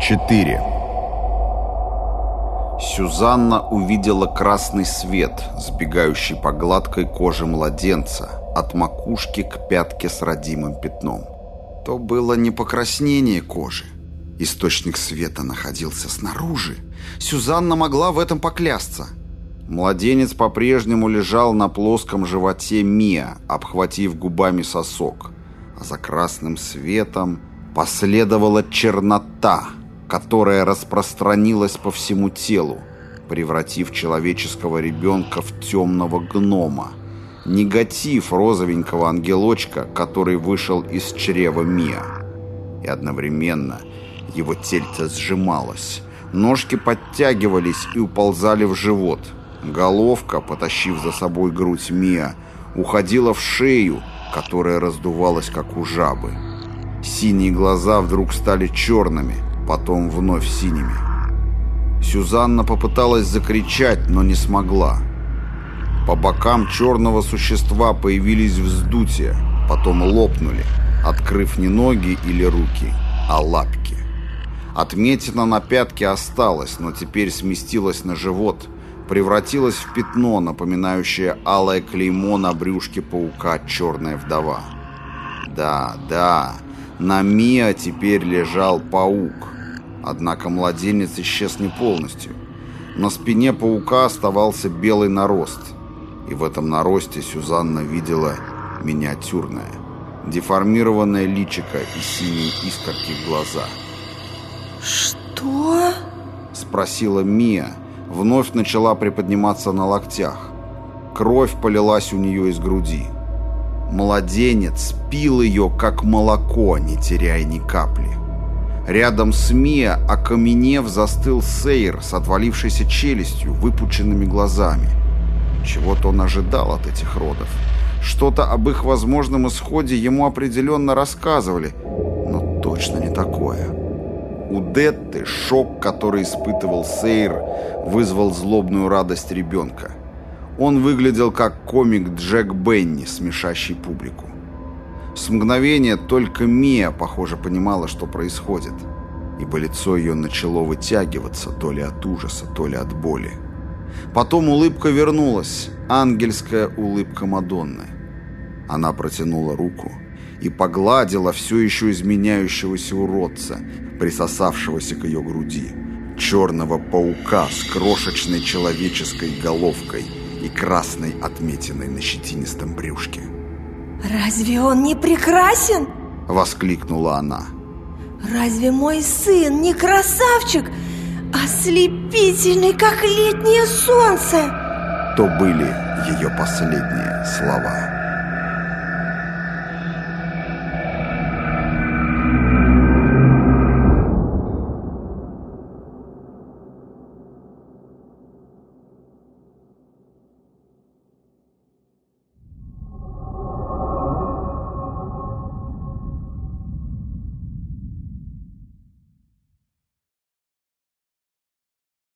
4. Сюзанна увидела красный свет, сбегающий по гладкой коже младенца, от макушки к пятке с родимым пятном. То было не покраснение кожи. Источник света находился снаружи. Сюзанна могла в этом поклясться. Младенец по-прежнему лежал на плоском животе Мия, обхватив губами сосок. А за красным светом последовала чернота — которая распространилась по всему телу, превратив человеческого ребенка в темного гнома. Негатив розовенького ангелочка, который вышел из чрева Мия. И одновременно его тельце сжималось. Ножки подтягивались и уползали в живот. Головка, потащив за собой грудь Мия, уходила в шею, которая раздувалась, как у жабы. Синие глаза вдруг стали черными – потом вновь синими. Сюзанна попыталась закричать, но не смогла. По бокам черного существа появились вздутия, потом лопнули, открыв не ноги или руки, а лапки. Отметина на пятке осталась, но теперь сместилась на живот, превратилась в пятно, напоминающее алое клеймо на брюшке паука «Черная вдова». Да, да, на Миа теперь лежал паук, Однако младенец исчез не полностью. На спине паука оставался белый нарост. И в этом наросте Сюзанна видела миниатюрное, деформированное личико и синие искорки в глаза. «Что?» — спросила Мия. Вновь начала приподниматься на локтях. Кровь полилась у нее из груди. Младенец пил ее, как молоко, не теряя ни капли. Рядом с Мия, окаменев, застыл Сейр с отвалившейся челюстью, выпученными глазами. Чего-то он ожидал от этих родов. Что-то об их возможном исходе ему определенно рассказывали, но точно не такое. У Детты шок, который испытывал Сейр, вызвал злобную радость ребенка. Он выглядел как комик Джек Бенни, смешащий публику. С мгновения только Мия, похоже, понимала, что происходит, ибо лицо ее начало вытягиваться то ли от ужаса, то ли от боли. Потом улыбка вернулась, ангельская улыбка Мадонны. Она протянула руку и погладила все еще изменяющегося уродца, присосавшегося к ее груди, черного паука с крошечной человеческой головкой и красной отметиной на щетинистом брюшке. «Разве он не прекрасен?» — воскликнула она. «Разве мой сын не красавчик, ослепительный, как летнее солнце?» То были ее последние слова.